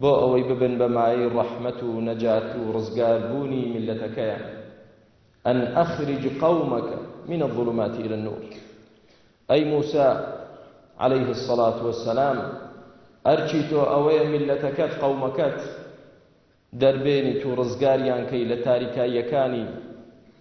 بۆ ئەوەی ببن بە مایەی ڕەحمەت و نەجات و ڕزگار بوونی میللەتەکەیان، ان اخرج قومک من الظلمات الی النور، ئەی موسا علیه الصلوە والسلام ئەرکی تۆ ئەوەیە میللەتەکەت، قەومەکەت، دەربێنیت و ڕزگاریان کەی لە تاریکاییەکانی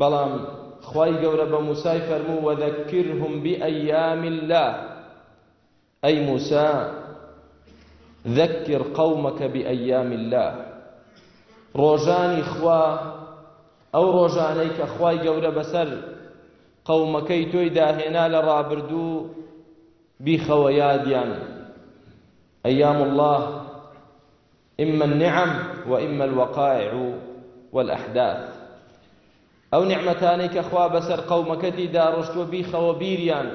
بەڵام خوای گەورە بە موسای فەرموو وذکرهم بایام اللە ئەی موسا ذکر قومک بایام اللە ڕۆژانی خوا ئەو ڕۆژانەی کە خوای گەورە بەسەر قومەکەی تۆی داهێنا لە ڕابردوو بیخەوە یادیان ئەیام اللە اما النعم واما الوقائع والاحداث ئەو نعمەتانەی کە خوا بەسەر قەومەکەتی داڕشتوە بیخەوە بیریان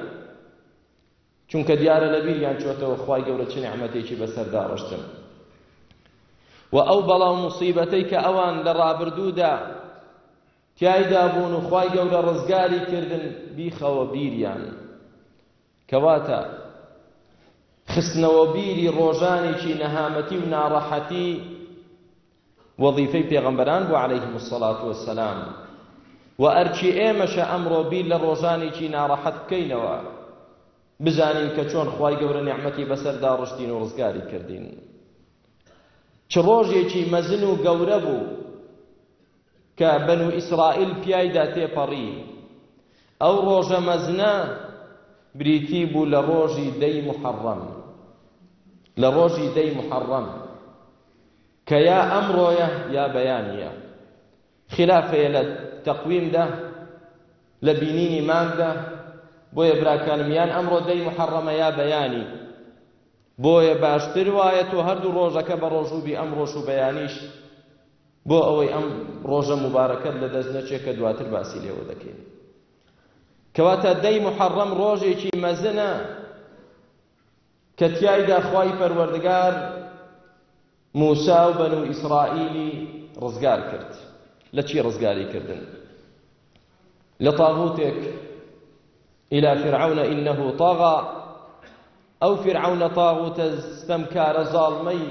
چونکە دیارە لە بیریان چۆتەوە خوای گەورە چ نعمەتێکی بەسەر داڕشتن و ئەو بەڵا و مصیبەتەی کە ئەوان لە ڕابردوودا تیایدا بوون و خوای گەورە ڕزگاری کردن بیخەوە بیریان کەواتە خستنەوە بیری ڕۆژانێکی نەهامەتی و ناڕەحەتی وەظیفەی پێغەمبەران بوو عەلەیهم الصلاة والسلام و ئەرکی ئێمەشە ئەمڕۆ بیر لە ڕۆژانێکی ناڕەحەت بکەینەوە بزانین کە چۆن خوای گەورە نیعمەتی بەسەردا ڕشتین و ڕزگاری کردین چ ڕۆژێکی مەزن و گەورە بوو کە بەنو ئیسرائیل پیایدا تێپەڕی، ئەو ڕۆژە مەزنە بریتی بوو لە ڕۆژی دەی موحەڕەم، لە ڕۆژی دەی موحەڕەم کە یا ئەمڕۆیە یا بەیانییە، خیلاف هەیە لە تەقویمدا، لە بینینی مانگدا، بۆیە براکانم یان ئەمڕۆ دەی موحەڕەمە یا بەیانی، بۆیە باشتر وایە تۆ هەردوو ڕۆژەکە بەڕۆژوو بی ئەمڕۆش و بەیانیش بۆ ئەوەی ئەم ڕۆژە موبارەکەت لە دەست نەچێ کە دواتر باسی لێوە دەکەین کەواتە دەی محەڕەم ڕۆژێکی مەزنە کە تیایدا خوای پەروەردگار موسا و بەن و ئیسرائیلی ڕزگار کرد لە چی ڕزگاری کردن لە طاغوتێک إلى فرعون إنه طغى أو فرعون طاغوت استمكار ظالمي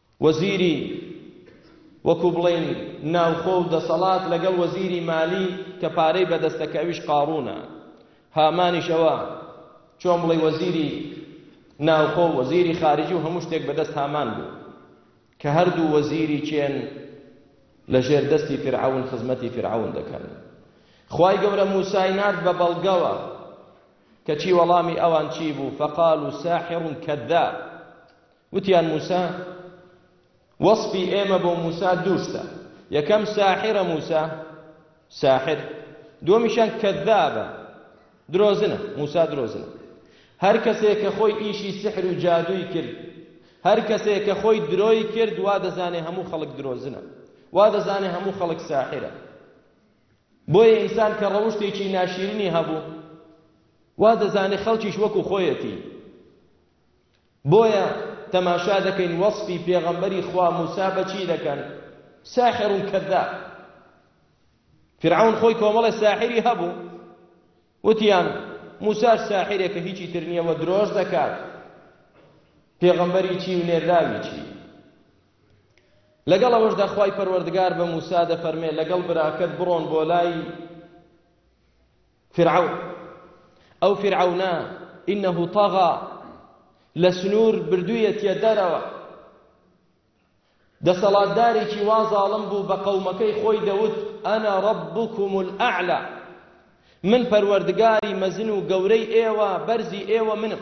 وەزیری وەکو بڵێین ناوخۆ و دەسەڵات لەگەڵ وەزیری مالی کە پارەی بەدەستە کە ئەویش قاڕونە هامانیش ئەوە چۆن بڵێی وەزیری ناوخۆ و وەزیری خارجی و هەموو شتێک بەدەست هامان بوو کە هەردوو وەزیری چێن لە ژێر دەستی فرعون خزمەتی فرعون دەکەن خوای گەورە موسای نارد بە بەڵگەوە کەچی وەڵامی ئەوان چی بوو فەقال و ساحڕ کەذاب وتیان موسا، وەسفی ئێمە بۆ موسا دوو شتە، یەکەم ساحرە موسا، ساحر، دووەمیشیان کەذابە، درۆزنە، موسا درۆزنە. هەر کەسێ کە خۆی ئیشی سحر و جادووی کرد، هەر کەسێ کە خۆی درۆی کرد وا دەزانێ هەموو خەڵک درۆزنە، وا دەزانێ هەموو خەڵک ساحرە. بۆیە ئینسان کە ڕەوشتێکی ناشیرنی هەبوو وا دەزانێ خەڵکیش وەکوو خۆیەتی. بۆیە تەماشا دەکەین وەسفی پێغەمبەری خوا موسا بە چی دەکەن، ساحر کذاب. فیرعەون خۆی کۆمەڵێ ساحری هەبوو، وتیان موساش ساحرێکە هیچی تر نییە و درۆش دەکات، پێغەمبەری چی و نێردراوی چی؟ لەگەڵ ئەوەشدا خوای پەروەردگار بە موسا دەفەرمێ لەگەڵ براکەت بڕۆن بۆ لای فیرعەون، ئەو فیرعەونە، انه طغی، لە سنوور بردوویەتیە دەرەوە. دەسەڵاتدارێکی وا زاڵم بوو بە قەومەکەی خۆی دەوت، انا ربکم الاعلی، من پەروەردگاری مەزن و گەورەی ئێوە، بەرزی ئێوە منم.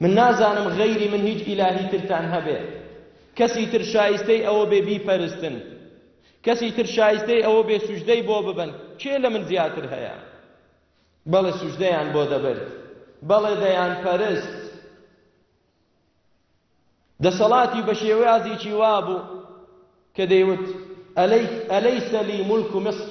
من نازانم غەیری من هیچ ئیلاهی ترتان هەبێ، کەسی تر شایستەی ئەوە بێ بیپەرستن، کەسی تر شایستەی ئەوە بێ سوجدەی بۆ ببەن، کێ لە من زیاتر هەیە؟ بەڵێ سوجدەیان بۆ دەبرد، بەڵێ دەیانپەرست. دەسەڵاتی بە شێوازێکی وا بوو کە دەیوت، ئەلیس لی ملک مصر.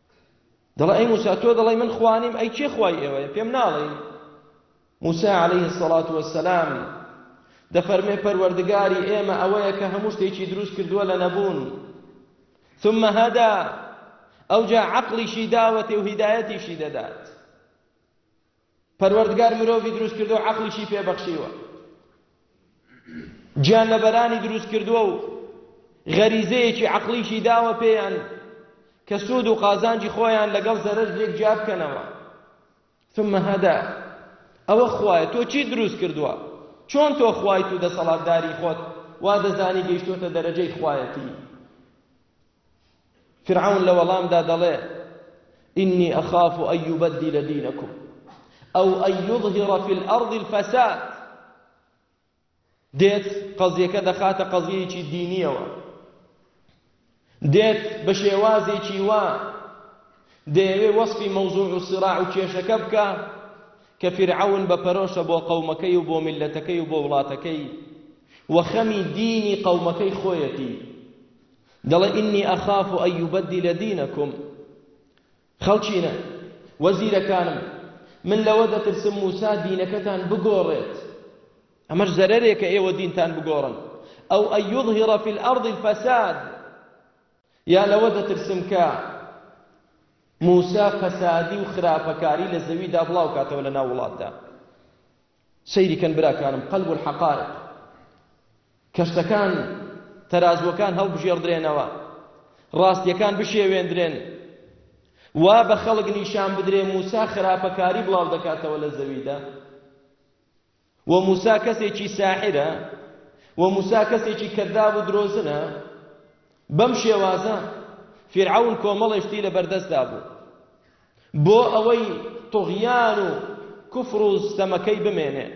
دەڵێ ئەی موسا تۆ دەڵێی من خوا نیم ئەی کێ خوای ئێوەیە پێم ناڵێی موسا عەلەیه الصڵات وەسەلام دەفەرمێ پەروەردگاری ئێمە ئەوەیە کە هەموو شتێکی دروست کردووە لە نەبوون ثم هەدا ئەوجا عەقڵیشی داوەتێ و هیدایەتیشی دەدات پەروەردگار مرۆڤی دروست کردوە عەقڵیشی پێ بەخشیوە گیانلەبەرانی دروست کردوە و غەریزەیەکی عەقڵیشی داوە پێیان کە سوود و قازانجی خۆیان لەگەڵ زەرەر لێک جیا بکەنەوە ثم هەدا ئەوە خوایە تۆ چی دروست کردووە چۆن تۆ خوایت و دەسەڵاتداری خۆت وا دەزانی گەیشتۆتە دەرەجەی خوایەتی فیرعەون لە وەڵامدا دەڵێ، ئینی ئەخاف ئەن یوبەدیلە دینەکم ئەو ئەن یوظهیڕە فی الئەڕض الفەساد دێت قەزیەکە دەخاتە قەزیەیەکی دینیەوە دێت بە شێوازێکی وا دەیەوێ وەسفی مەوزوع و سراع و کێشەکە بکە کە فیرعەون بە پەرۆشە بۆ قەومەکەی و بۆ میلەتەکەی و بۆ وڵاتەکەی وەخەمی دینی قەومەکەی خۆیەتی دەڵێ، ئینی ئەخاف ان یبدل دینکم، خەڵکینە، وەزیرەکانم، من لەوە دەترسم موسا دینەکەتان بگۆڕێت، ئەمەش زەرەرێکە ئێوە دینتان بگۆڕن، ئەو ان یظهر فی الارض الفساد، یا لەوە دەترسم کە موسا فەسادی و خراپەکاری لە زەویدا بڵاوکاتەوە لەناو وڵاتدا. سەیری کەن براکانم قلب الحقائق کەشتەکان تەرازوەکان هەڵبژێڕدرێنەوە ڕاستیەکان بشێوێندرێن وا بە خەڵک نیشان بدرێ موسا خراپەکاری بڵاو دەکاتەوە لە زەویدا و موسا کەسێکی ساحرە و موسا کەسێکی کەذاب و درۆزنە بەم شێوازە فیرعون کۆمەڵێشتی لە بەردەستدا بوو بۆ ئەوەی طغیان و کفر و ستەمەکەی بمێنێ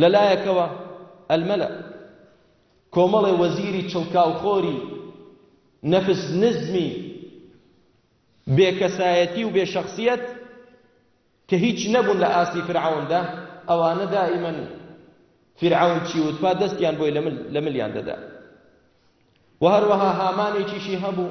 لە لایەکەوە الملأ کۆمەڵێ وەزیری چڵکاو خۆری نەفس نزمی بێ کەسایەتی و بێ شەخسیەت کە هیچ نەبوون لە ئاستی فرعەوندا ئەوانە دائیمەن فرعەون چی وتپا دەستیان بۆی لە ملیان دەدا و هەروەها هامانێکیشی هەبوو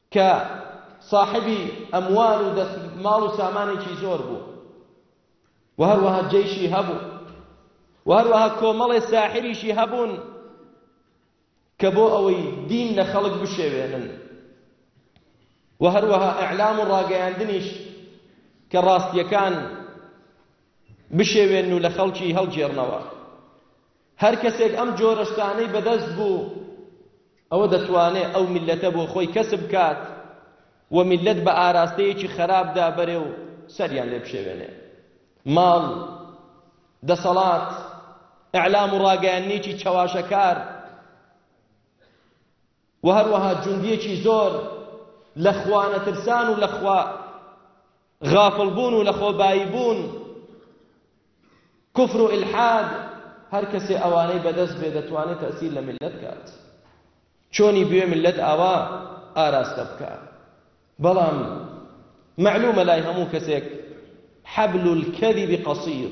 کە ساحێبی ئەموال و دەست ماڵ و سامانێکی زۆر بوو و هەروەها جەیشی هەبوو و هەروەها کۆمەڵێ ساحریشی هەبوون کە بۆ ئەوەی دین لە خەڵک بشێوێنن و هەروەها ئەعلام و ڕاگەیاندنیش کە ڕاستیەکان بشێوێن و لە خەڵکی هەڵگێڕنەوە هەر کەسێک ئەم جۆرە شتانەی بەدەست بوو، ئەوە دەتوانێت ئەو میللەتە بۆ خۆی کەسب بکات و میللەت بە ئاراستەیەکی خەراپدا بەرێ و سەریان لێ بشێوێنێ. ماڵ، دەسەڵات، ئیعلام و ڕاگەیاندنێکی چەواشەکار و هەروەها جوندیەکی زۆر لە خوانەترسان و لە خوا غافڵ بوون و لەخۆبایی بوون، کوفر و ئیلحاد، هەر کەسێ ئەوانەی بەدەست بێ دەتوانێ تەئسیر لە میللەت کات، چۆنی بوێ میللەت ئاوا ئاراستە بکا، بەڵام مەعلومە لای هەموو کەسێک حبل الکذب قصیر،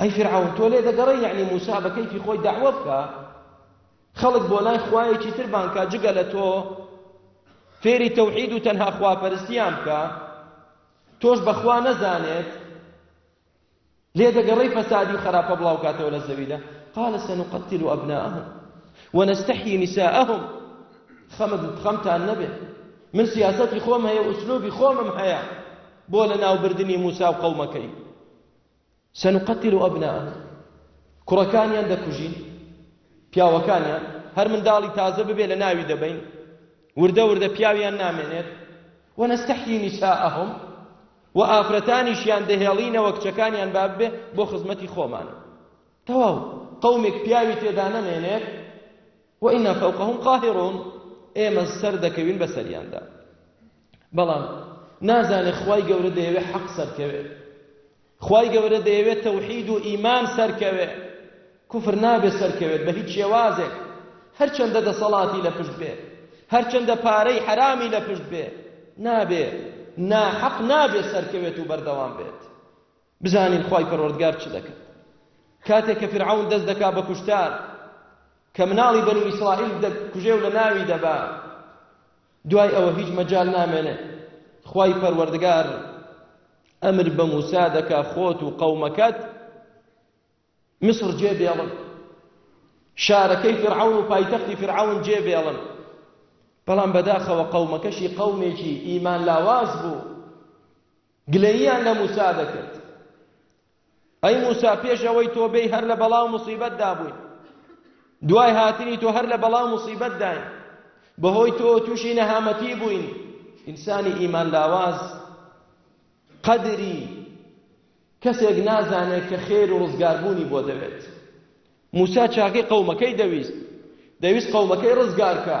ئەی فیرعەون تۆ لێدەگەڕێی یەعنی موسا بە کەیفی خۆی دەعوە بکا خەڵک بۆ لای خوایەکی تر بانگ کا جگە لە تۆ فێری تەوحید و تەنها خواپەرستیان بکا تۆش بەخوا نەزانێت لێدەگەڕێی فەسادی و خراپە بڵاو کاتەوە لە زەویدا قال سنقتل أبناءهم ونستحيي نساءهم خەمت خەمتان نەبێ من سیاسەتی خۆم هەیە و ئوسلوبی خۆمم هەیە بۆ لە ناوبردنی موسا و قەومەکەی سنقتل ابناءکم، کوڕەکانیان دەکوژین، پیاوەکانیان، هەر منداڵی تازە ببێت لەناوی دەبەین، وردە وردە پیاویان نامێنێت، ونستحیی نساءهم، و ئافرەتانیشیان دەهێڵینەوە کچەکانیان با ببێت بۆ خزمەتی خۆمان. تەواو قەومێک پیاوی تێدانەمێنێت وإنا فوقهم قاهرون ئێمە سەر دەکەوین بەسەریاندا بەڵام نازانێ خوای گەورە دەیەوێ حەق سەرکەوێ خوای گەورە دەیەوێت تەوحید و ئیمان سەرکەوێ کوفر نابێ سەرکەوێت بە هیچ شێوازێک هەرچەندە دەسەڵاتی لە پشت بێ هەرچەندە پارەی حرامی لە پشت بێ نابێ ناحەق نابێ سەرکەوێت و بەردەوام بێت بزانین خوای پەروەردگار چ دەکات کاتێک کە فیرعەون دەست دەکات بە کوشتار کە مناڵی بەنی ئیسرائیل دەکوژێ و لە ناوی دەبا دوای ئەوە هیچ مەجال نامێنێ خوای پەروەردگار ئەمر بە موسا دەکا خۆت و قەومەکەت مصر جێ بێڵن شارەکەی فرعون و پایتەختی فرعون جێ بێڵن بەڵام بەداخەوە قەومەکەشی قەومێکی ئیمان لاواز بوو گلەییان لە موسا دەکرد، ئەی موسا پێش ئەوەی تۆ بێی هەر لە بەڵا و موسیبەتدا بووین، دوای هاتنی تۆ هەر لە بەڵا و موسیبەتداین، بەهۆی تۆ تووشی نەهامەتی بووین، ئینسانی ئیمان لاواز قەدری کەسێک نازانێت کە خێر و ڕزگاربوونی بۆ دەوێت. موسا چاکەی قەومەکەی دەویست، دەویست قەومەکەی ڕزگارکا،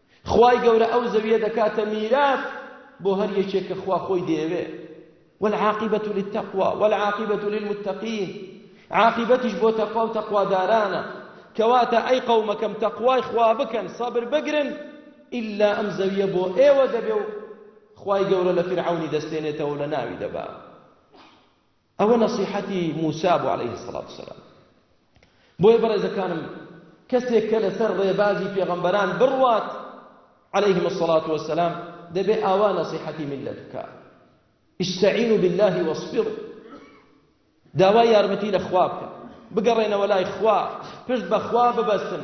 خوای گەورە ئەو زەویە دەکاتە میرات بۆ هەر یەکێک کە خوا خۆی دەیەوێ والعاقبة للتقوى والعاقبة للمتقين عاقبەتیش بۆ تەقوا و تەقوادارانە کەواتە ئەی قەومەکەم تەقوای خوا بکەن سەبر بگرن ئللا ئەم زەویە بۆ ئێوە دەبێ و خوای گەورە لە فرعونی دەستێنێتەوە لە ناوی دەبا ئەوە نەسیحەتی موسا بوو علیە سڵات وسلام بۆیە بەڕێزەکانم کەسێک کە لەسەر ڕێبازی پێغەمبەران بڕوات عليهم الصلاة والسلام دەبێ ئاوا نەسیحەتی ملت بکە استعینوا بالله واصبروا داوای یارمەتی لە خوا بکە بگەڕێنەوە لای خوا پشت بەخوا ببەستن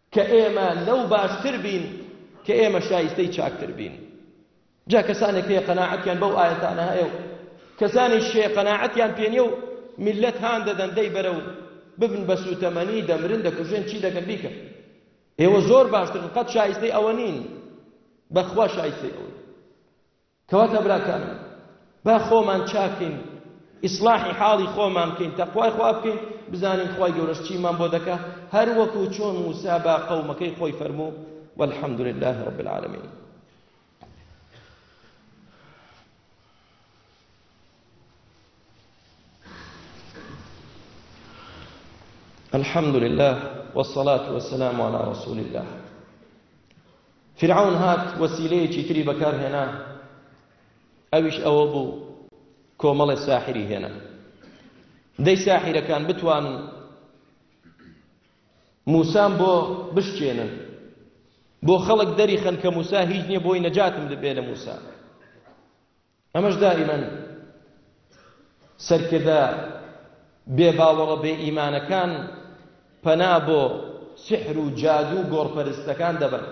کە ئێمە لەو باشتر بین کە ئێمە شایستەی چاکتر بین جا کەسانێک هەیە قەناعەتیان بەو ئایەتانە هەیە و کەسانیش هەیە قەناعەتیان پێ نیە و میللەت هان دەدەن دەی بەرە و ببن بە سووتەمەنی دەمرن دەکوژێن چی دەکەن بیکەن ئێوە زۆر باشترن قەت شایستەی ئەوە نین بەخوا شایستەی ئەوەی کەواتە براکانم با خۆمان چاکین ئیسڵاحی حاڵی خۆمان بکەین تەقوای خوا بکەین بزانین خوای گەورەش چیمان بۆ دەکا هەر وەکو چۆن موسا با قەومەکەی خۆی فەرموو والحمد لله رب العالمین الحمد لله والصلاة والسلام على رسول الله فیرعەون هات وەسیلەیەکی تری بەکار هێنا ئەویش ئەوە بوو کۆمەڵێ ساحری هێنا دەی ساحیرەکان بتوانن موسام بۆ بشکێنن بۆ خەڵک دەری خەنکە موسا هیچ نییە بۆی نەجاتم دەبێ لە موسا ئەمەش دائیمەن سەرکردە بێباوەڕە بێ ئیمانەکان پەنا بۆ سحر و جادو و گۆڕپەرستەکان دەبەن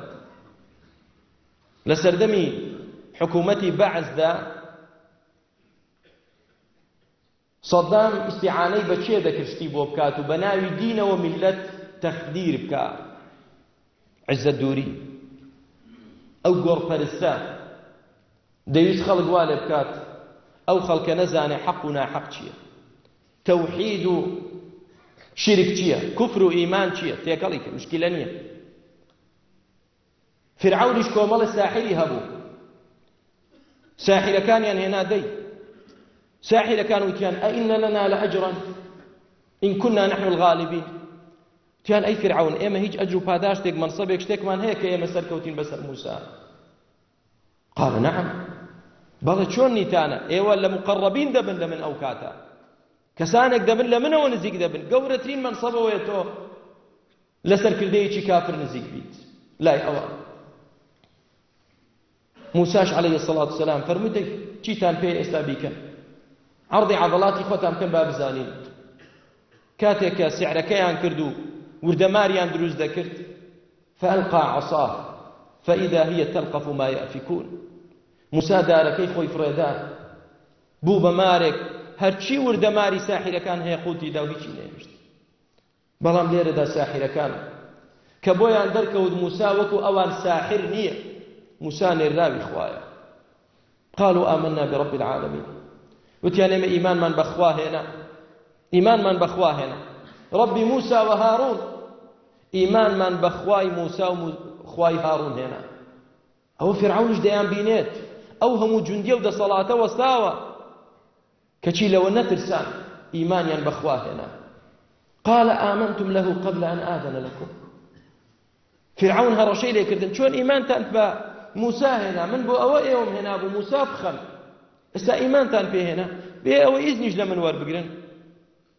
لە سەردەمی حکوومەتی بەعسدا سەدام ئیستیعانەی بە کێ دەکرد شتی بۆ بکات و بە ناوی دینەوە میللەت تەخدیر بکا؟ عزەت دوری ئەو گۆڕ پەرستە دەیویست خەڵک وا لێ بکات ئەو خەڵکە نەزانێ حەق و ناحەق چییە تەوحید و شیرک چییە کوفر و ئیمان چییە تێکەڵی کە مشکلە نییە فیرعەونیش کۆمەڵێ ساحیری هەبوو ساحیرەکانیان هێنا دەی ساحیرەکان وتیان ئەئین لەنا لە ئەجرن ئین کنا نحن الغالبین تیان ئەی فرعون ئێمە هیچ ئەجر و پاداشتێک منصبێک شتێکمان هەیە کە ئێمە سەرکەوتین بەسەر موسا قال نعم بەڵێ چۆن نیتانە ئێوە لە مقربین دەبن لە من ئەو کاتە کەسانێک دەبن لە منەوە نزیک دەبن گەورەترین منصبەوەیە تۆ لە سەرکردەیەکی کافر نزیک بیت لای ئەوان موساش علیه الصلاة والسلام فەرمووی دەی چیتان پێ ئێستا بیکەن عرضی عضلاتی خۆتان بکەن با بزانین کاتێک کە سعرەکەیان کرد و وردەماریان دروست دەکرد فألقى عصاه فإذا هي تلقف ما يأفكون موسا دارەکەی خۆی فڕێدا بوو بە مارێک هەرچی وردەماری ساحیرەکان هەیە قوتی دا و هیچی نێشت بەڵام لێرەدا ساحیرەکان کە بۆیان دەرکەوت موسا وەکو ئەوان ساحیر نییە موسا نێرراوی خوایە قالوا آمنا برب العالمین وتیان ئێمە ئیمانمان بەخوا هێنا ئیمانمان بەخوا هێنا ڕبی موسا و هاڕون ئیمانمان بەخوای موسا و خوای هاڕون هێنا ئەوە فرعونش دەیان بینێت ئەو هەموو جوندیە و دەسەڵاتە وەستاوە کەچی لەوە نەترسان ئیمانیان بەخوا هێنا قال آمنتم له قبل أن آذن لكم فرعون هەڕەشەی لێکردن چۆن ئیمانتان بە موسا هێنا من بۆ ئەوە ئێوەم هێنا بوو موسا بخەم ئێستا ئیمانتان پێهێنا بێ ئەوە ئیزنیش لە من وەربگرن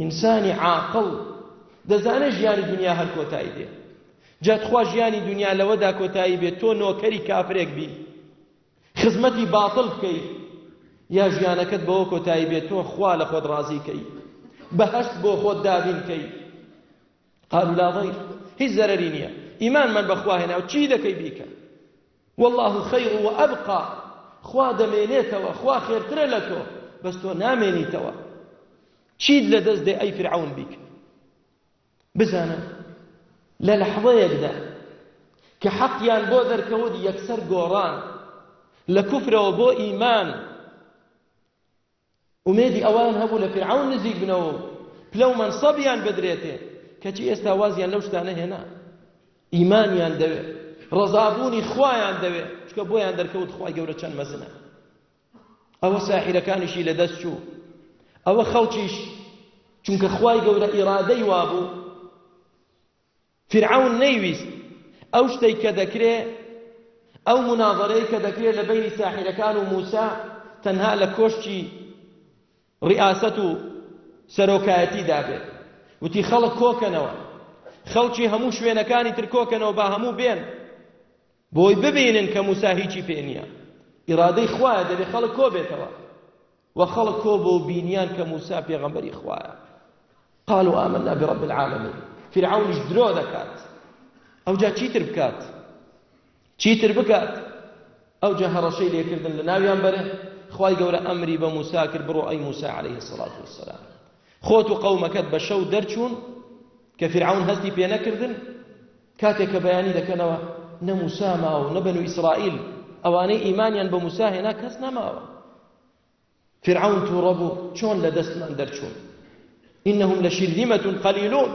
ئینسانی عاقڵ دەزانێ ژیانی دونیا هەر کۆتایی دێ جا تخوا ژیانی دونیا لەوەدا کۆتایی بێ تۆ نۆکەری کافرێک بی خزمەتی باتڵ بکەی یا ژیانەکەت بەوە کۆتایی بێ تۆ خوا لە خۆت ڕازی کەی بەهەشت بۆ خۆت دابین کەی قالوا لا ضير هیچ زەرەری نییە ئیمانمان بەخوا هێناو چی دەکەی بیکە واللە خیر و ابقی خوا دەمێنێتەوە خوا خێرترە لە تۆ بەس تۆ نامێنیتەوە چیت لە دەست دێ ئەی فرعەون بیک بزانە لە لەحظەیەکدا کە حەقیان بۆ دەرکەوت یەکسەر گۆڕان لە کوفرەوە بۆ ئیمان ئومێدی ئەوەیان هەبوو لە فیرعەون نزیک بنەوە و پلە و مەنسەبیان بدرێتێ، کەچی ئێستا وازیان لەو شتانە هێنا. ئیمانیان دەوێ، ڕەزابوونی خوایان دەوێ، چونکە بۆیان دەرکەوت خوای گەورە چەند مەزنە. ئەوە ساحیرەکانیشی لە دەست چوو، ئەوە خەڵکیش چونکە خوای گەورە ئیرادەی وابوو، فیرعەون نەیویست ئەو شتەی کە دەکرێ، ئەو مونازەرەی کە دەکرێ لە بەینی ساحیرەکان و موسا تەنها لە کۆشکی ریئاسەت و سەرۆکایەتی دا بێ. وتی خەڵک کۆ کەنەوە، خەڵکی هەموو شوێنەکانی تر کۆ کەنەوە با هەموو بێن بۆی ببینن کە موسا هیچی پێ نیە. ئیرادەی خوایە دەبێ خەڵک کۆ بێتەوە. وە خەڵک کۆ بۆ و بینیان کە موسا پێغەمبەری خوایە قالوا آمنا برب العالمین فیرعەونیش درۆ دەکات ئەوجا چیتر بکات چیتر بکات ئەوجا هەڕەشەی لێکردن لە ناویان بەرێ خوای گەورە ئەمری بە موسا کرد بڕۆ ئەی موسا عەلەیهی سەڵات وەسەلام خۆت و قەومەکەت بە شەو دەرچوون کە فیرعەون هەستی پێ نەکردن کاتێک کە بەیانی دەکەنەوە نە موسا ماوە نە بەنو ئیسرائیل ئەوانەی ئیمانیان بە موسا هێنا کەس نەماوە فیرعەون توڕە بوو چۆن لە دەستمان دەرچوون ئینهم لشرذمە قلیلون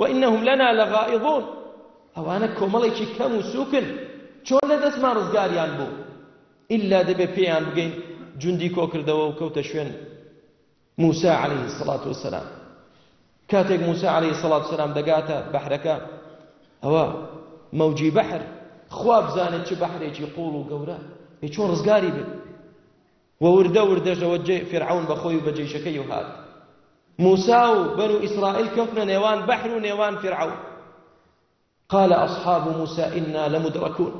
وانهم لنا لغائظون ئەوانە کۆمەڵێکی کەم و سوکن چۆن لە دەستمان ڕزگاریان بوو ئللا دەبێ پێیان بگەین جوندی کۆکردەوە و کەوتە شوێن موسا علیە الصلوة والسلام کاتێک موسا علیە الصلوة والسلام دەگاتە بەحرەکە ئەوە مەوجی بەحر خوا بزانێت چ بەحرێکی قوڵ و گەورە پێ چۆن ڕزگاری بێت ووردە وردەژەوە جێ فرعون بەخۆی و بە جێشەکەی و هات موسا و بەر و ئیسرائیل کەوتنە نێوان بەحر و نێوان فرعون قال اصحاب موسا انا لمدرکون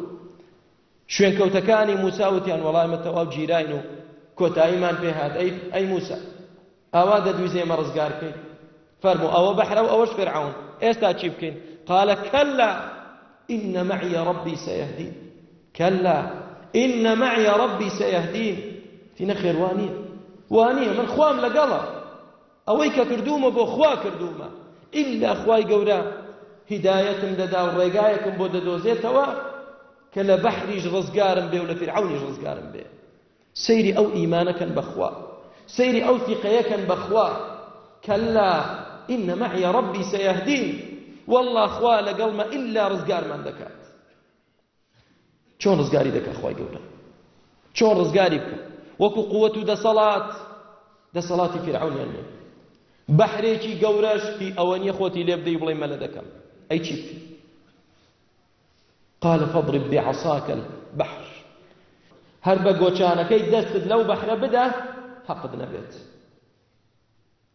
شوێنکەوتەکانی موسا وتیان وەڵای مە تەواو گیراین و کۆتاییمان پێ هات ئەی موسا ئاوا دەدویزێ مە ڕزگار بکەین فەرموو ئەوە بەحرە و ئەوەش فرعون ئێستا چی بکەین قالە کەلا إن معي ربي سيهدين كلا إن معي ربي سيهدين تینە خێر وانیە وانیە من خوام لەگەڵە ئەوەی کە کردوومە بۆ خوا کردوومە ئیللا خوای گەورە هیدایەتم دەدا و ڕێگایەکم بۆ دەدۆزێتەوە کە لە بەحریش ڕزگارم بێ و لە فیرعەونیش ڕزگارم بێ سەیری ئەو ئیمانە کەن بەخوا سەیری ئەو ثیقەیە کەن بەخوا کەلا ئینە مەعیە ڕەبی سەیەهدین واللە خوا لەگەڵمە ئیللا ڕزگارمان دەکات چۆن ڕزگاری دەکا خوای گەورە چۆن ڕزگاری بکە وەکو قوت و دەسەڵات دەسەڵاتی فیرعونیان نیە بەحرێکی گەورەش هی ئەوە نیە خۆتی لێ بدەی بڵێ مەلە دەکەم ئەی چی بکەی قال فاضرب بعصاك البحر هەر بە گۆچانەکەی دەستت لەو بەحرە بدە حەقت نەبێت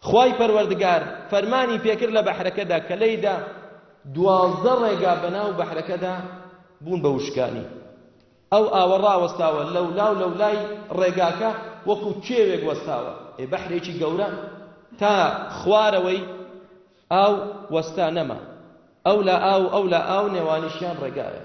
خوای پەروەردگار فەرمانی پێکرد لە بەحرەکەدا کە لێیدا دوازدە ڕێگا بەناو بەحرەکەدا بوون بە وشکانی ئەو ئاوە ڕاوەستاوە لەولا و لەولای ڕێگاکە وەکو کێوێک وەستاوە ئێ بەحرێکی گەورە تا خوارەوەی ئاو وەستا نەما ئەو لە ئاو ئەو لە ئاو نێوانیشیان ڕێگایە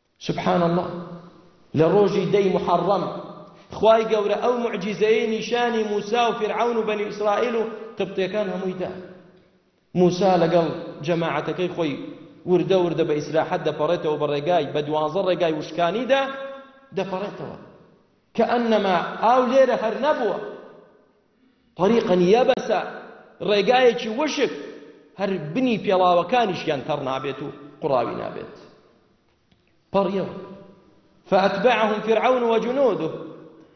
سبحان اللە لە ڕۆژی دەی محەڕەم خوای گەورە ئەو موعجیزەیەی نیشانی موسا و فیرعەون و بەنی ئیسرائیل و قبطیەکان هەمووی دا موسا لەگەڵ جەماعەتەکەی خۆی وردە وردە بە ئیسراحەت دەپەڕێتەوە بە ڕێگای بە دوانزە ڕێگای وشکانیدا دەپەڕێتەوە کە ئەنەما ئاو لێرە هەر نەبووە طریقا یەبسە، ڕێگایەکی وشک، هەر بنی پێڵاوەکانیشیان تەڕ نابێت و قوڕاوی نابێت. پەڕیوە. فاتبعهم فرعون وجنوده،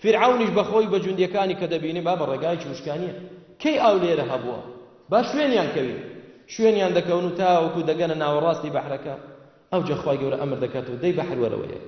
فیرعەونیش بە خۆی بە جوندیەکانی کە دەبینی با بە ڕێگایەکی وشکانیە. کەی ئاو لێرە هەبووە؟ با شوێنیان کەوین. شوێنیان دەکەون و تاوەکو دەگەنە ناوەڕاستی بەحرەکە، ئەوجە خوای گەورە ئەمر دەکات و دەی بەحر وەرەوە یەک.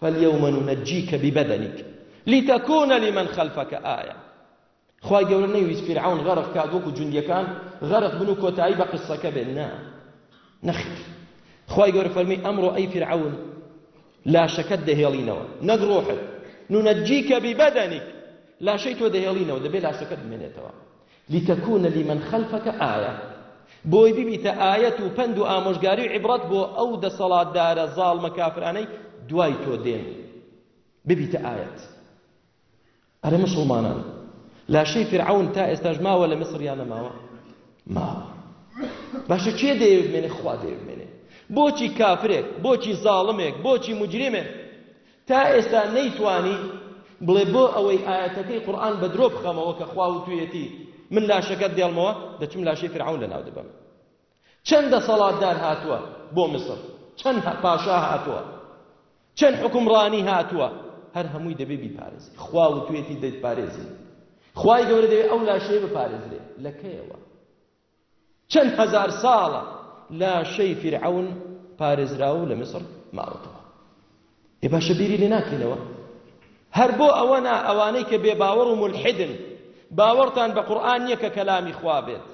فالیوم ننجیک ببدنک لتکون لمن خلفک آیە خوای گەورە نەیویست فیرعەون غەرق کات وەکو جوندیەکان غەرق بن و کۆتایی بە قسەکە بێن نا نەخیر خوای گەورە فەرمی ئەمڕۆ ئەی فیرعەون لاشەکەت دەهێڵینەوە نەک ڕۆحت نونەجیکە بیبەدەنیک لاشەی تۆ دەهێڵینەوە دەبێ لاشەکەت بمێنێتەوە لتکون لمن خلفک آیە، بۆی ببیتە ئایەت و پەند و ئامۆژگاری و عیبڕەت بۆ ئەو دەسەڵاتدارە زاڵمە کافرانەی دوای تۆ دێن، ببیتە ئایەت. ئەرێ مسوڵمانان لاشەی فیرعەون تا ئێستاش ماوە لە میسڕ یا نەماوە؟ ماوە. باشە کێ دەیەوێ بمێنێ؟ خوا دەیەوێ بمێنێ. بۆچی کافرێک، بۆچی زاڵمێک، بۆچی موجریمێک تا ئێستا نەیتوانی بڵێ بۆ ئەوەی ئایەتەکەی قورئان بە درۆ بخەمەوە کە خوا وتویەتی من لاشەکەت دێڵمەوە دەچم لاشەی فیرعەون لەناو دەبەم چەند دەسەڵاتدار هاتووە بۆ میسر چەند پاشا هاتووە چەند حکومڕانی هاتووە هەر هەمووی دەبێ بیپارێزی خوا وتویەتی دەیپارێزی خوای گەورە دەوێ ئەو لاشەیە بپارێزرێ لە کەیەوە چەند هەزار ساڵە لاشەی فیرعەون پارێزراوە و لە میسر ماوەتەوە. ئێ باشە بیری لێ ناکەینەوە؟ هەر بۆ ئەوە نا ئەوانەی کە بێ باوەڕ و مولحیدن باوەڕتان بە قورئان نییە کە کەلامی خوا بێت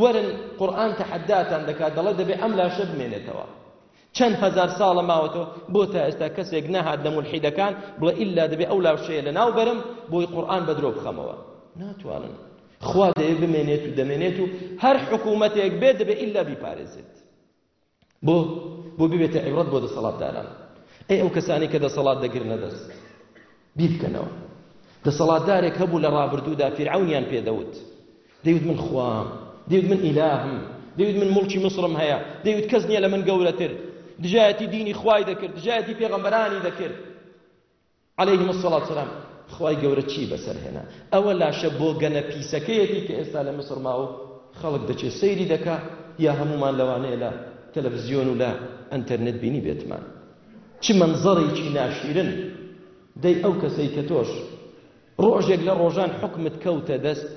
وەرن قورئان تەحەداتان دەکات دەڵێت دەبێت ئەم لاشە بمێنێتەوە چەند هەزار ساڵە ماوەتەوە بۆ تا ئێستا کەسێک نەهات لە مولحیدەکان بڵێ ئیلا دەبێ ئەو لاوشەیە لەناو بەرم بۆی قورئان بەدرۆ بخەمەوە ناتوانن خوا دەیە بمێنێت و دەمێنێت و هەر حکوومەتێک بێت دەبێ ئیلا بیپارێزێت بۆ بۆ ببێتە عیبڕەت بۆ دەسەڵاتداران ئەی ئەو کەسانی کە دەسەڵات دەگرنە دەست بیربکەنەوە دەسەڵاتدارێک هەبوو لە ڕابردوودا فیرعەونیان پێ دەوت دەیوت من خوام دەیوت من ئیلاهم دەیوت من موڵکی میسرم هەیە دەیوت کەس نییە لە من گەورەتر دژایەتی دینی خوای دەکرد دژایەتی پێغەمبەرانی دەکرد عەلەیهم الصلاة والسلام خوای گەورە چی بەسەر هێنا ئەوە لاشە بۆ گەنە پیسەکەیەتی کە ئێستا لە میسر ماوە خەڵک دەچێت سەیری دەکا یا هەمومان لەوانەیە لە تەلەڤزیۆن و لە ئەنتەرنێت بینی بێتمان چ مەنزەرێکی ناشیرن. دەی ئەو کەسەی کە تۆش ڕۆژێک لە ڕۆژان حوکمت کەوتە دەست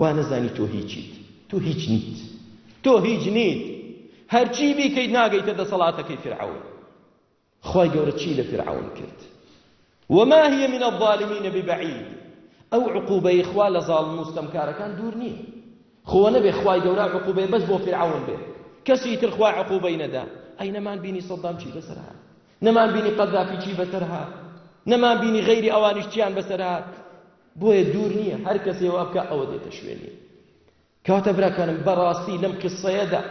وا نەزانی تۆ هیچیت. تۆ هیچ نیت. تۆ هیچ نیت. هەرچی بیکەیت ناگەیتە دەسەڵاتەکەی فیرعەون. خوای گەورە چی لە فیرعەون کرد؟ وما هی من الظالمین ببعید ئەو عقوبەی خوا لە زاڵم و ستەمکارەکان دوور نیە خۆ نەبێ خوای گەورە عقوبەی بەس بۆ فیرعەون بێ کەسی تر خوا عقوبەی نەدا ئەی نەمان بینی سەدام چی بەسەر هات نەمان بینی قەذافی چی بەسەر هات نەمان بینی غەیری ئەوانیش چیان بەسەر هات بۆیە دوور نییە هەر کەسێ وا بکە ئەوە دێتە شوێنی کەواتە براکانم بەڕاستی لەم قسەیەدا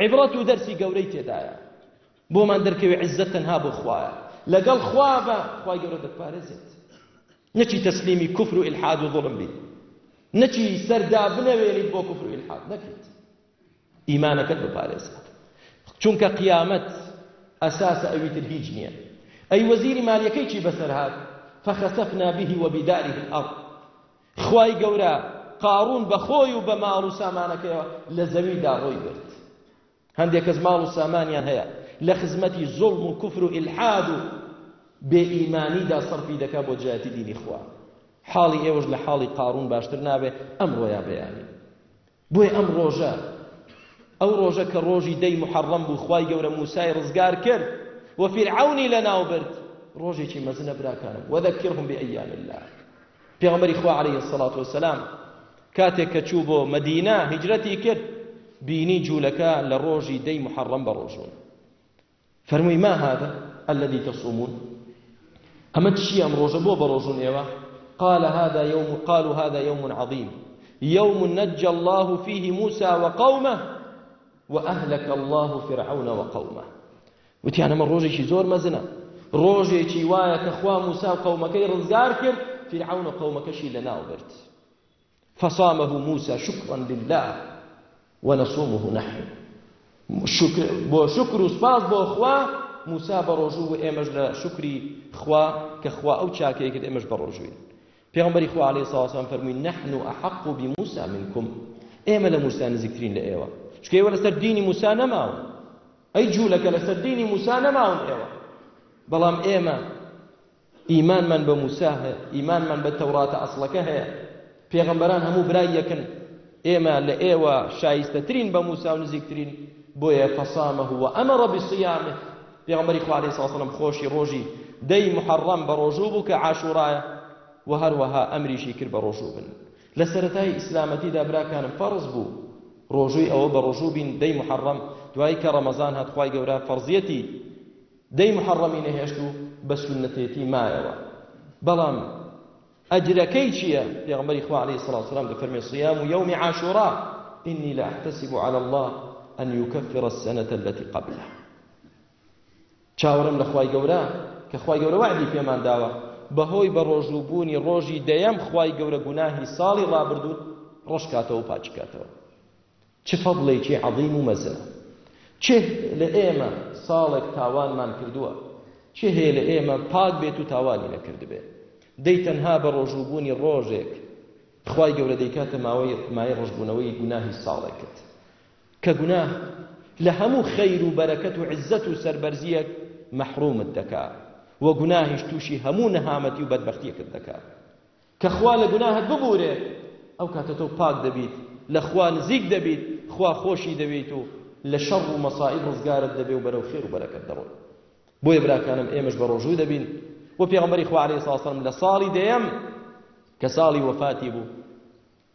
عیبڕەت و دەرسی گەورەی تێدایە بۆمان دەرکەوێ عیززەت تەنها بۆ خوایە لەگەڵ خوا بە خوای گەورە دەتپارێزێت نەچی تەسلیمی کوفر و ئیلحاد و ظلم بیت نەچی سەردا بنەوێنیت بۆ کوفر و ئیلحاد نەکەیت ئیمانەکەت بپارێزە چونکە قیامەت ئەساسە ئەوی تر هیچ نییە ئەی وەزیری مالیەکەی چی بەسەر هات فخسفنا به وبداره الأرض خوای گەورە قاڕوون بە خۆی و بە ماڵ و سامانەکەیەوە لە زەویدا ڕۆی برد. هەندێک کەس ماڵ و سامانیان هەیە لە خزمەتی زوڵم و کوفر و ئیلحاد و بێ ئیمانیدا سەرفی دەکا بۆ جیاتی دینی خوا. حاڵی ئێوەش لە حاڵی قاڕوون باشتر نابێ ئەمڕۆ یا بەیانی. بۆیە ئەم ڕۆژە، ئەو ڕۆژە کە ڕۆژی دەی موحەڕەم بوو خوای گەورە موسای ڕزگار کرد و فیرعەونی لەناوبرد، ڕۆژێکی مەزنە براکانم، وذکرهم بایام اللە، پێغەمبەری خوا علیە الصلوة والسلام کاتێک کە چوو بۆ مەدینە هیجرەتی کرد بینی جوولەکە لە ڕۆژی دەی موحەڕەم بەڕۆژوون. فەرمووی، ما هذا الذی تصومون، ئەمە چییە ئەم ڕۆژە بۆ بەڕۆژوون ئێوە، قال هذا یوم، قالوا هذا یوم عظیم، یوم نجی اللە فیه موسی وقومه وأهلک اللە فرعون وقومه، وتیان ئەمە ڕۆژێکی زۆر مەزنە، ڕۆژێکی وایە کە خوا موسی و قەومەکەی ڕزگار کرد، فیرعەون و قەومەکەشی لەناوبرد. فصامه موسا شکرا للە ونصومه نحن شکر بۆ شکر و سپاس بۆ خوا موسا بەڕۆژوو و ئێمەش لە شکری خوا کە خوا ئەو چاکەیە کرد ئێمەش بەڕۆژوین پێغمبەری خوا عليه ساواسان فەرمووی نحن و ئەحق و بموسا منکم ئێمە لە موسا نزیکترین لە ئێوە چکە ئێوە لەسەر دینی موسا نەماون ئەی جوولەکە لەسەر دینی موسا نەماون ئێوە بەڵام ئێمە ئیمانمان بە موسا هەیە، ئیمانمان بە تەوراتە ئەسڵەکە هەیە، پێغەمبەران هەموو برای یەکن، ئێمە لە ئێوە شایستەترین بە موسا و نزیکترین، بۆیە فصامه وامر بصیامه، پێغەمبەری خوا عەلەیهی سڵاوو سەلام خۆشی ڕۆژی دە ی موحەڕەم بە ڕۆژوو بوو کە عاشورایە و هەروەها ئەمریشی کرد بە ڕۆژوو بن، لە سەرەتای ئیسلامەتیدا براکانم فەڕز بوو ڕۆژووی ئەوە بە ڕۆژوو بین دە ی موحەڕەم، دوای کە ڕەمەزان هات خوای گەورە فەڕزیەتی دەی محەڕەمی نەهێشت و بە سوننەتێتی مایەوە بەڵام ئەجرەکەی چییە؟ پێغەمبەری خوا عەلەیهی سڵاو سلام دەفەرمێ صیام یوم عاشورا إني لأحتسب على الله أن يكفر السنة التي قبله چاوەڕێم لە خوای گەورە کە خوای گەورە وعدی پێمان داوە بەهۆی بە ڕۆژووبوونی ڕۆژی دەیەم خوای گەورە گوناهی ساڵی ڕابردوو ڕەشکاتەوە و پاچکاتەوە چ فەزڵێکی عەزیم و مەزنە. کێ لە ئێمە ساڵێک تاوانمان کردووە؟ کێ هەیە لە ئێمە پاک بێت و تاوانی نەکردبێ؟ دەی تەنها بە ڕۆژووبوونی ڕۆژێک خوای گەورە دەیکاتە ماوەی مایەی ڕەشبوونەوەی گوناهی ساڵێکت. کە گوناه لە هەموو خەیر و بەرەکەت و عیززەت و سەربەرزییەک مەحروومت دەکا و گوناهیش تووشی هەموو نەهامەتی و بەدبەختییەکت دەکا. کە خوا لە گوناهت ببوورێت ئەو کاتە تۆ پاک دەبیت لە خوا نزیک دەبیت خوا خۆشی دەوێیت و لە شەڕ و مەسائیب ڕزگارت دەبێ و بەرەو خێر و بەرەکەت دەڕۆی بۆیە براکانم ئێمەش بە ڕۆژوو دەبین و پێغەمبەری خوا علیه الصلاة والسلام لە ساڵی دەیەم کە ساڵی وەفاتی بوو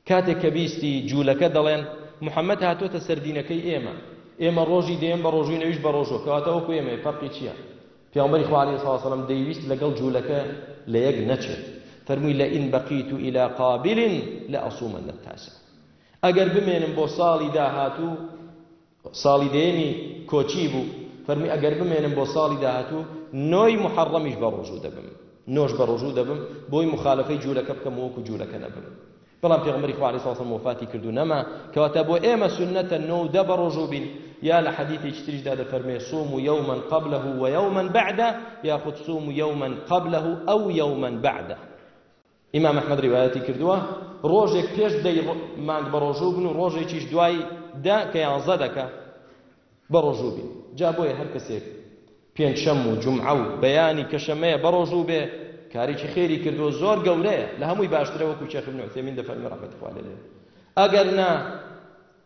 کاتێک کە بیستی جوولەکە دەڵێن، محەمەد هاتۆتە سەر دینەکەی ئێمە، ئێمە ڕۆژی دەیەم بە ڕۆژووین ئەویش بە ڕۆژووە کەواتە وەکو ئێمەیە فەرقی چیە؟ پێامبەری خوا علیە سڵاوە سلام دەیویست لەگەڵ جوولەکە لە یەک نەچێ فەرمووی لئن بقیت الی قابل لئصومن التاسع ئەگەر بمێنم بۆ ساڵی داهاتوو ساڵی دەیەمی کۆچی بوو، فەرمووی، ئەگەر بمێنم بۆ ساڵی داهاتوو، نۆ ی موحەڕەمیش بەڕۆژوو دەبم، نۆ ش بەڕۆژوو دەبم، بۆی موخالەفەی جوولەکە بکەم و وەکو جوولەکە نەبم. بەڵام پێغەمبەری خوا علیە الصلوة والسلام وەفاتی کرد و نەما، کەواتە بۆ ئێمە سوننەتە نۆ و دە بەڕۆژوو بین، یا لە حەدیثێکی تریشدا دەفەرموێ، صوموا یوما قبله و یوما بعده، یاخود صوموا یوما قبله او یوما بعده. ئیمام ئەحمەد ڕیوایەتی کردووە، ڕۆژێک پێش دەی مانگ بەڕۆژوو بن و ڕۆژێکیش دوای دە کە یانزە دەکا بەڕۆژوو بین. جا بۆیە هەر کەسێک پێنجشەم و جومعە و بەیانی کە شەمەیە بەڕۆژوو بێ کارێکی خێری کردووە زۆر گەورەیە لە هەمووی باشترە وەکو شێخ ابن عثیمین دەفەرمی ڕەحمەتی خوا لێ ئەگەر نا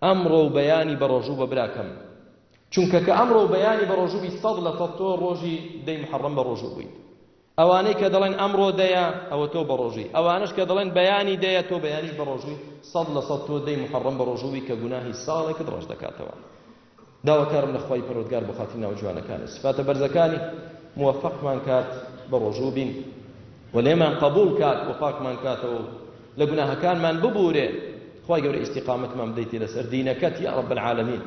ئەمڕۆ و بەیانی بەڕۆژوو بە براکەم چونکە کە ئەمڕۆ و بەیانی بەڕۆژوو بی سەد لە سەد تۆ ڕۆژی دەی محەڕەم بەڕۆژوو بوویت ئەوانەی کە دەڵێن ئەمڕۆ دەیە، ئەوە تۆ بەڕۆژووی، ئەوانەش کە دەڵێن بەیانی دەیە، تۆ بەیانیش بەڕۆژووی، سەد لە سەد تۆ دەی موحەڕەم بەڕۆژوو بووی کە گوناهی ساڵێکت ڕەش دەکاتەوە. داواکارم لە خوای پەروەردگار بۆ خاتری ناوە جوانەکانی و سیفاتە بەرزەکانی موەفەقمان کات بەڕۆژوو بین و لێمان قەبووڵ کات و پاکمان کاتەوە و لە گوناهەکانمان ببورێ خوای گەورە ئیستیقامەتمان بدەیتێ لەسەر دینەکەت یا رب العالمین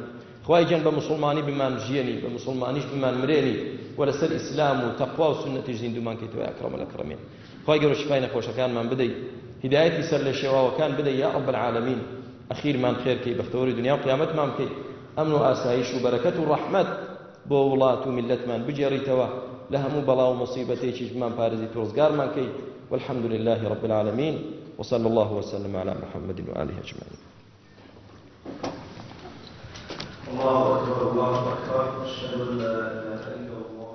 خوای جان بە مسلمانی بمان ژیەنی بە مسلمانیش بمان مرێنی و لەسەر ئیسلام و تەقوا و سنەتیش زیندومان کەیتەوە یا کرەمە لە کرەمین خوای گەورە شفای نەخۆشەکانمان بدەیت هدایەتی سەر لە شێواوەکان بدەی یا رب العالمین ئەخیرمان خێرکەی بەختەوەری دنیا و قیامەتمان بکەیت ئەمن و ئاسایش و بەرەکەت و ڕەحمەت بۆ وڵات و میللەتمان بگێڕیتەوە لە هەموو بەڵا و موسیبەتێکیش بمانپارێزیت و ڕزگارمان کەیت والحمد للە رب العالمین وصلی اللە وسلم علی محمد و آله اجمعین الله أكبر الله أكبر أشهد أن لا إله إلا الله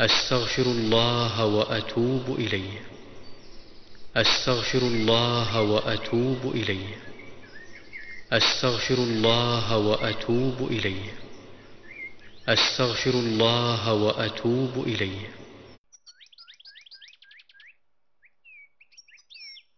أستغفر الله وأتوب إليه أستغفر الله وأتوب إليه أستغفر الله وأتوب إليه أستغفر الله وأتوب إليه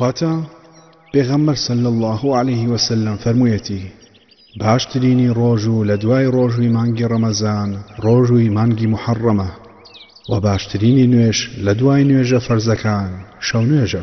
واتە پێغەمبەر صلی الله علیه وسلم فەرموویەتی باشترینی ڕۆژ و لە دوای ڕۆژووی مانگی ڕەمەزان ڕۆژووی مانگی محەڕەمە و باشترینی نوێش لە دوای نوێژە فەرزەکان شەو نوێژە